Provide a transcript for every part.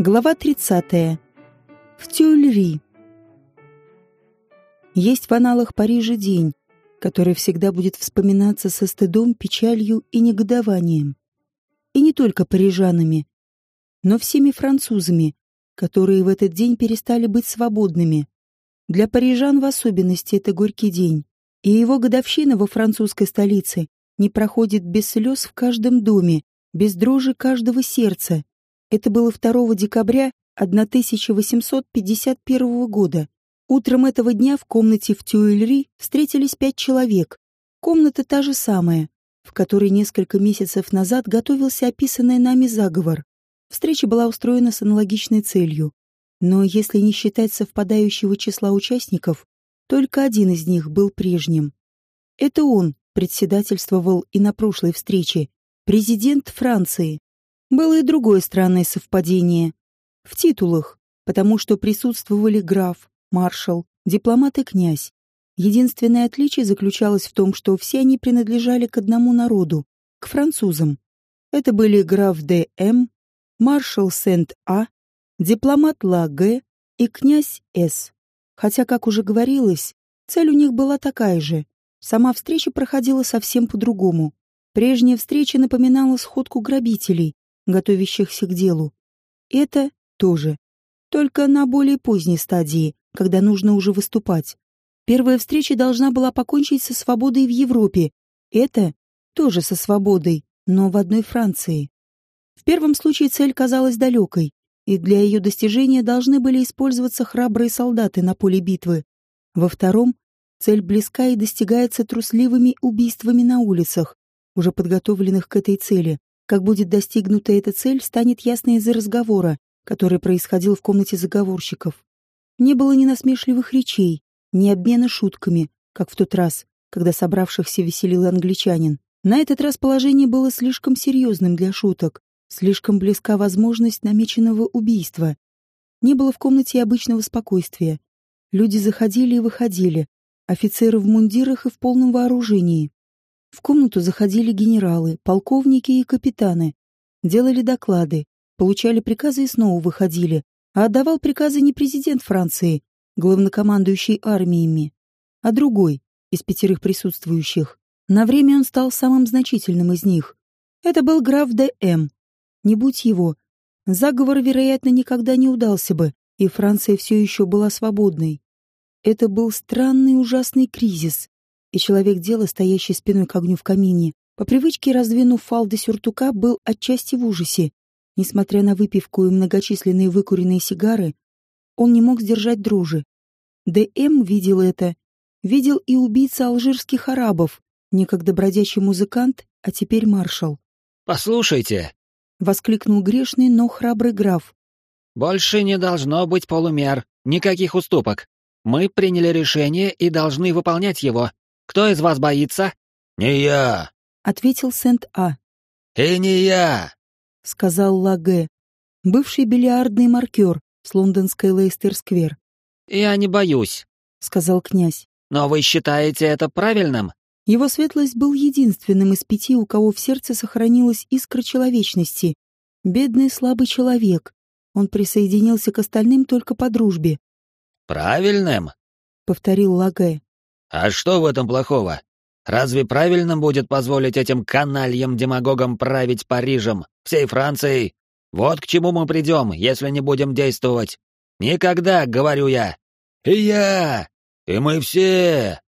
Глава 30. В Тюльри. Есть в аналах Парижа день, который всегда будет вспоминаться со стыдом, печалью и негодованием. И не только парижанами, но всеми французами, которые в этот день перестали быть свободными. Для парижан в особенности это горький день, и его годовщина во французской столице не проходит без слез в каждом доме, без дрожи каждого сердца. Это было 2 декабря 1851 года. Утром этого дня в комнате в Тюэльри встретились пять человек. Комната та же самая, в которой несколько месяцев назад готовился описанный нами заговор. Встреча была устроена с аналогичной целью. Но если не считать совпадающего числа участников, только один из них был прежним. Это он председательствовал и на прошлой встрече, президент Франции. Было и другое странное совпадение. В титулах, потому что присутствовали граф, маршал, дипломат и князь. Единственное отличие заключалось в том, что все они принадлежали к одному народу, к французам. Это были граф Д. М., маршал Сент-А, дипломат Ла Г. и князь С. Хотя, как уже говорилось, цель у них была такая же. Сама встреча проходила совсем по-другому. Прежняя встреча напоминала сходку грабителей, готовящихся к делу. Это тоже. Только на более поздней стадии, когда нужно уже выступать. Первая встреча должна была покончить со свободой в Европе. Это тоже со свободой, но в одной Франции. В первом случае цель казалась далекой, и для ее достижения должны были использоваться храбрые солдаты на поле битвы. Во втором цель близка и достигается трусливыми убийствами на улицах, уже подготовленных к этой цели. Как будет достигнута эта цель, станет ясно из-за разговора, который происходил в комнате заговорщиков. Не было ни насмешливых речей, ни обмена шутками, как в тот раз, когда собравшихся веселил англичанин. На этот раз положение было слишком серьезным для шуток, слишком близка возможность намеченного убийства. Не было в комнате обычного спокойствия. Люди заходили и выходили, офицеры в мундирах и в полном вооружении. В комнату заходили генералы, полковники и капитаны, делали доклады, получали приказы и снова выходили, а отдавал приказы не президент Франции, главнокомандующий армиями, а другой из пятерых присутствующих. На время он стал самым значительным из них. Это был граф Д.М. Не будь его, заговор, вероятно, никогда не удался бы, и Франция все еще была свободной. Это был странный ужасный кризис, и человек дела, стоящий спиной к огню в камине, по привычке раздвинув фалды сюртука, был отчасти в ужасе. Несмотря на выпивку и многочисленные выкуренные сигары, он не мог сдержать дрожи. Д.М. видел это. Видел и убийца алжирских арабов, некогда бродячий музыкант, а теперь маршал. «Послушайте!» — воскликнул грешный, но храбрый граф. «Больше не должно быть полумер, никаких уступок. Мы приняли решение и должны выполнять его. Кто из вас боится?» «Не я», — ответил Сент-А. «И не я», — сказал Лаге, бывший бильярдный маркер с лондонской Лейстер-сквер. «Я не боюсь», — сказал князь. «Но вы считаете это правильным?» Его светлость был единственным из пяти, у кого в сердце сохранилась искра человечности. Бедный слабый человек. Он присоединился к остальным только по дружбе. «Правильным?» — повторил Лаге. А что в этом плохого? Разве правильным будет позволить этим канальям-демагогам править Парижем, всей Францией? Вот к чему мы придем, если не будем действовать. Никогда, говорю я. И я, и мы все.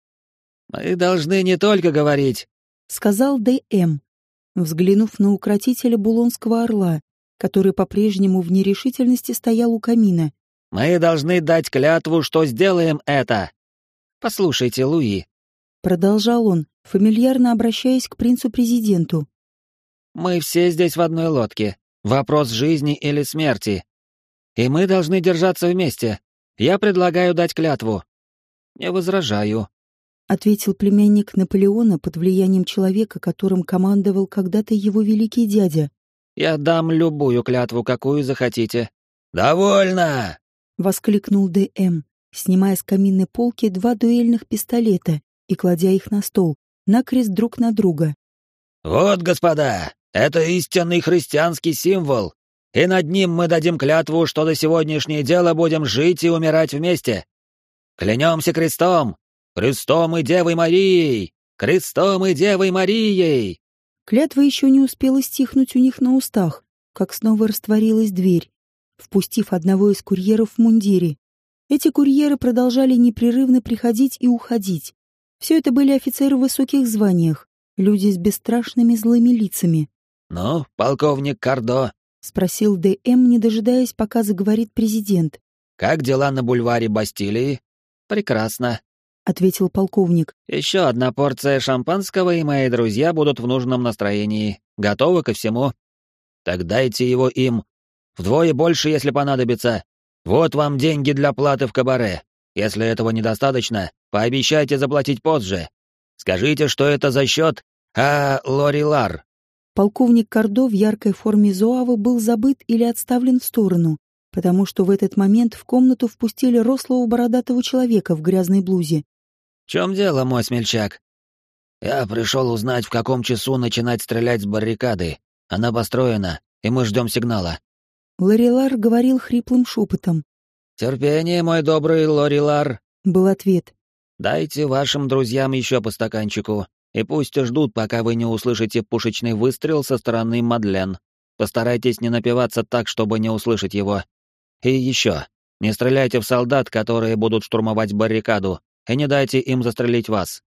Мы должны не только говорить, — сказал Д.М., взглянув на укротителя Булонского орла, который по-прежнему в нерешительности стоял у камина. «Мы должны дать клятву, что сделаем это. Послушайте, Луи. Продолжал он, фамильярно обращаясь к принцу-президенту. Мы все здесь в одной лодке. Вопрос жизни или смерти. И мы должны держаться вместе. Я предлагаю дать клятву. Не возражаю. Ответил племянник Наполеона под влиянием человека, которым командовал когда-то его великий дядя. Я дам любую клятву, какую захотите. «Довольно!» — воскликнул Д.М снимая с каминной полки два дуэльных пистолета и кладя их на стол, накрест друг на друга. «Вот, господа, это истинный христианский символ. и над ним мы дадим клятву, что до сегодняшнее дело будем жить и умирать вместе. Клянемся крестом, крестом и Девой Марией, крестом и Девой Марией!» Клятва еще не успела стихнуть у них на устах, как снова растворилась дверь, впустив одного из курьеров в мундире. Эти курьеры продолжали непрерывно приходить и уходить. Все это были офицеры в высоких званиях, люди с бесстрашными злыми лицами. «Ну, полковник Кардо?» — спросил Д.М., не дожидаясь, пока заговорит президент. «Как дела на бульваре Бастилии?» «Прекрасно», — ответил полковник. «Еще одна порция шампанского, и мои друзья будут в нужном настроении, готовы ко всему». «Так дайте его им. Вдвое больше, если понадобится. Вот вам деньги для платы в кабаре. Если этого недостаточно, пообещайте заплатить позже. Скажите, что это за счет А. Лорилар». Полковник Кардо в яркой форме Зуавы был забыт или отставлен в сторону потому что в этот момент в комнату впустили рослого бородатого человека в грязной блузе. «В чем дело, мой смельчак?» «Я пришел узнать, в каком часу начинать стрелять с баррикады. Она построена, и мы ждем сигнала». Лорилар говорил хриплым шепотом. «Терпение, мой добрый Лорилар», — был ответ. «Дайте вашим друзьям еще по стаканчику, и пусть ждут, пока вы не услышите пушечный выстрел со стороны Мадлен. Постарайтесь не напиваться так, чтобы не услышать его. И еще, не стреляйте в солдат, которые будут штурмовать баррикаду, и не дайте им застрелить вас.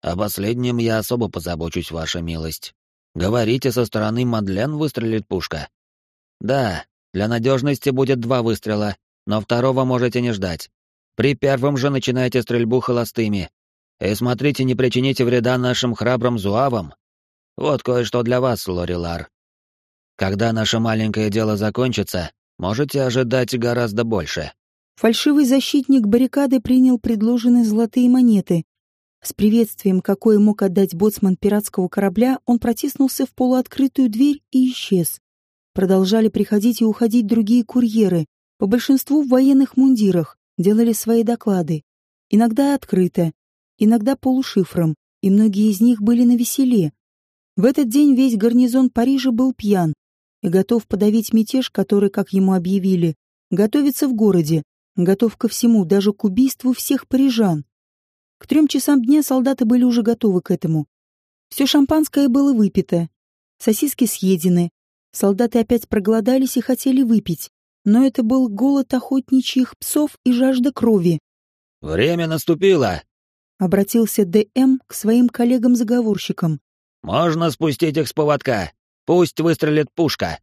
О последнем я особо позабочусь, ваша милость. Говорите, со стороны Мадлен выстрелит пушка. Да, для надежности будет два выстрела, но второго можете не ждать. При первом же начинайте стрельбу холостыми. И смотрите, не причините вреда нашим храбрым зуавам. Вот кое-что для вас, Лорилар. Когда наше маленькое дело закончится, можете ожидать гораздо больше. Фальшивый защитник баррикады принял предложенные золотые монеты. С приветствием, какое мог отдать боцман пиратского корабля, он протиснулся в полуоткрытую дверь и исчез. Продолжали приходить и уходить другие курьеры, по большинству в военных мундирах, делали свои доклады. Иногда открыто, иногда полушифром, и многие из них были на веселе. В этот день весь гарнизон Парижа был пьян, и готов подавить мятеж, который, как ему объявили, готовится в городе, готов ко всему, даже к убийству всех парижан. К трем часам дня солдаты были уже готовы к этому. Все шампанское было выпито, сосиски съедены, солдаты опять проголодались и хотели выпить, но это был голод охотничьих псов и жажда крови. «Время наступило!» — обратился Д.М. к своим коллегам-заговорщикам. «Можно спустить их с поводка. Пусть выстрелит пушка.